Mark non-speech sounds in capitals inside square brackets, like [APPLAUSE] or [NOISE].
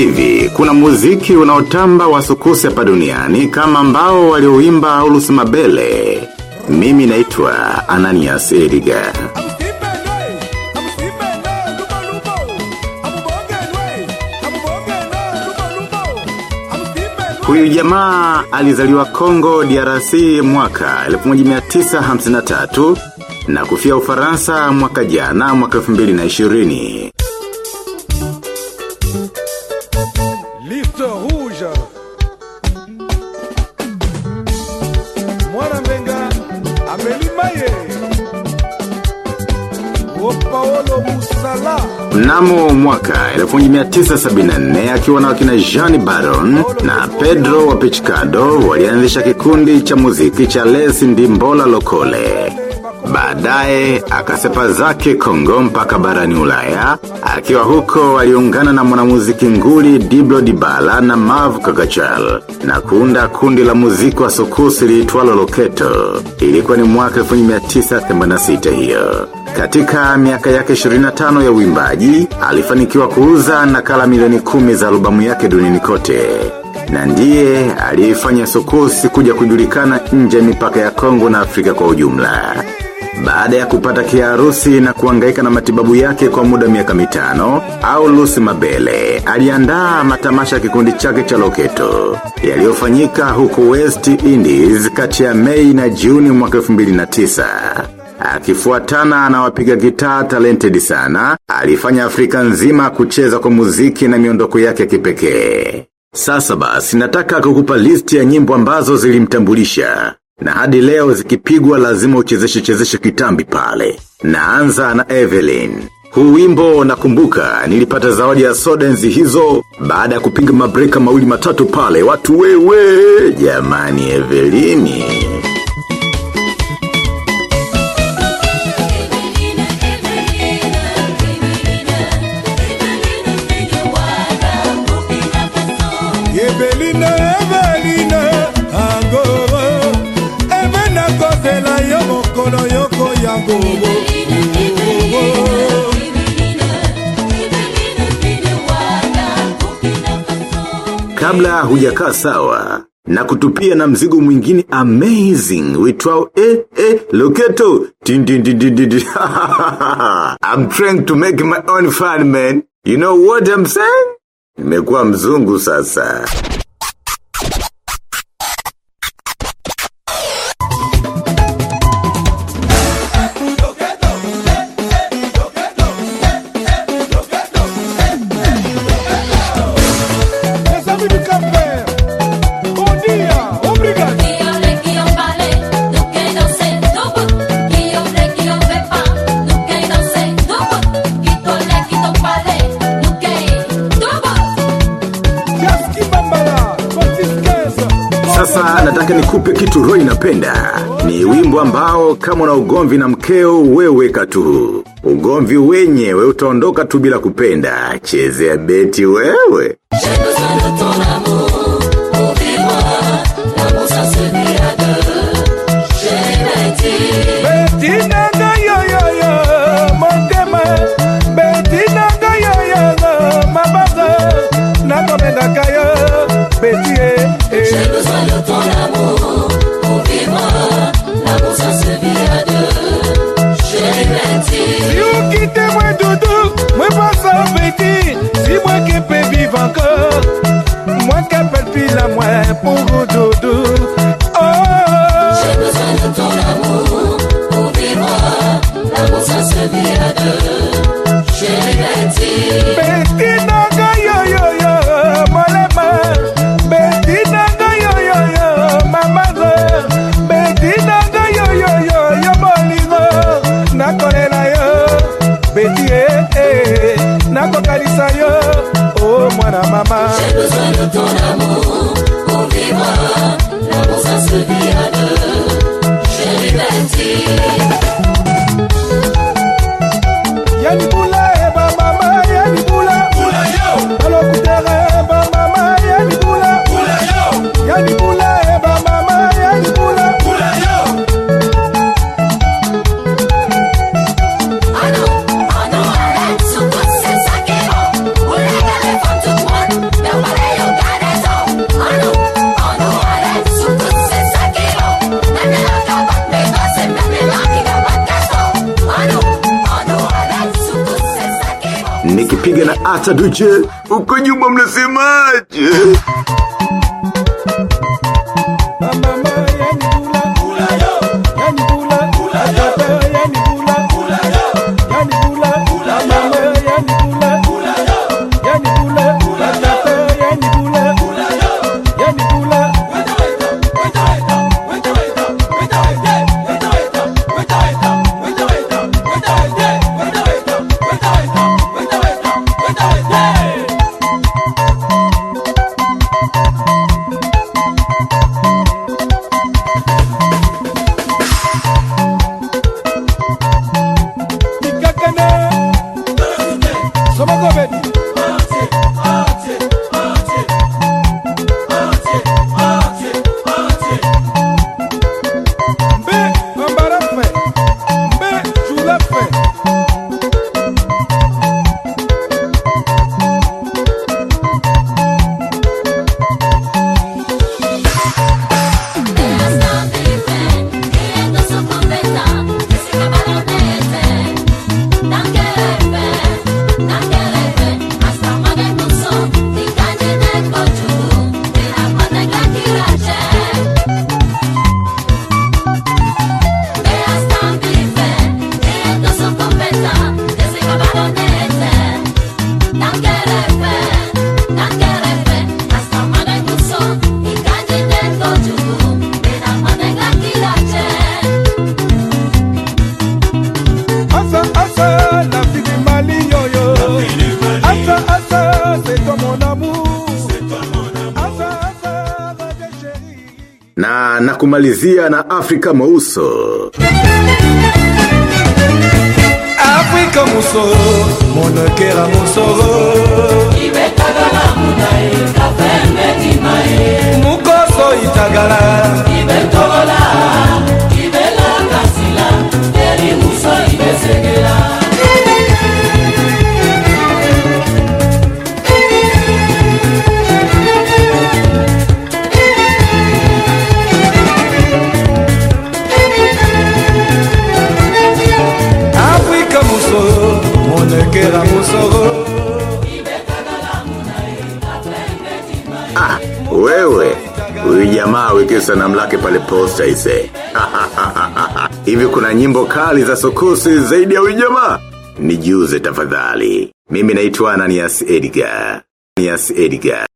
hivi, kuna muziki unaotamba wasukuse hapa duniani kama ambao walioimba Ulus Mabele. Mimi naitwa Ananias Edgar. Huyu jamaa alizaliwa Kongo DRC mwaka 1953 na kufia Ufaransa mwaka jana mwaka 2020. Paolo Musala. Mnamo mwaka 1974 akiwa na wakina Jean Baron na Pedro wa walianzisha kikundi cha muziki cha Les Ndimbola Lokole. Baadaye akasepa zake Kongo mpaka barani Ulaya, akiwa huko aliungana na mwanamuziki nguli Diblo Dibala na Mav Kakachal na kuunda kundi la muziki wa sokusi liitwalo Loketo. Ilikuwa ni mwaka 1986 hiyo. Katika miaka yake 25 ya uimbaji, alifanikiwa kuuza nakala milioni kumi za albamu yake duniani kote. Na ndiye aliyefanya sokosi kuja kujulikana nje ya mipaka ya Kongo na Afrika kwa ujumla. Baada ya kupata kiharusi na kuangaika na matibabu yake kwa muda miaka mitano, au Lucy Mabele, aliandaa matamasha kikundi chake cha loketo, yaliyofanyika huku West Indies kati ya Mei na Juni mwaka 2009. Akifuatana na wapiga gitaa talented sana, alifanya Afrika nzima kucheza kwa muziki na miondoko yake ya kipekee. Sasa basi nataka kukupa listi ya nyimbo ambazo zilimtambulisha. Na hadi leo zikipigwa lazima uchezeshe chezeshe kitambi pale. Naanza na Evelyn. Huu wimbo nakumbuka nilipata zawadi ya sodenzi hizo baada ya kupiga mabreka mawili matatu pale watu wewe jamani Evelini. Mokolo yoko yango. Kabla hujakaa sawa na kutupia na mzigo mwingine amazing witwao eh eh loketo din din din din. [LAUGHS] I'm trying to make my own fun man. You know what I'm saying? Nimekuwa mzungu sasa Sasa nataka nikupe kitu roi napenda Ni wimbo ambao kama na ugomvi na mkeo wewe katu. Ugomvi wenyewe utaondoka tu bila kupenda. Chezea beti wewe. é por tudo. Akipiga na ata duje. Uko nyuma mnasemaje? kumalizia na Afrika Mauso. Afrika Mousso, mon cœur à Moussoro. Ibetagala Mounae, Kafembe Dimae. Mukoso Itagala, musoro Ah, wewe. Huyu jamaa aweke sanamu pale posta ise. [LAUGHS] Hivi kuna nyimbo kali za sokosi zaidi ya huyu jamaa? Nijuze tafadhali. Mimi naitwa Ananias Edgar. Ananias Edgar.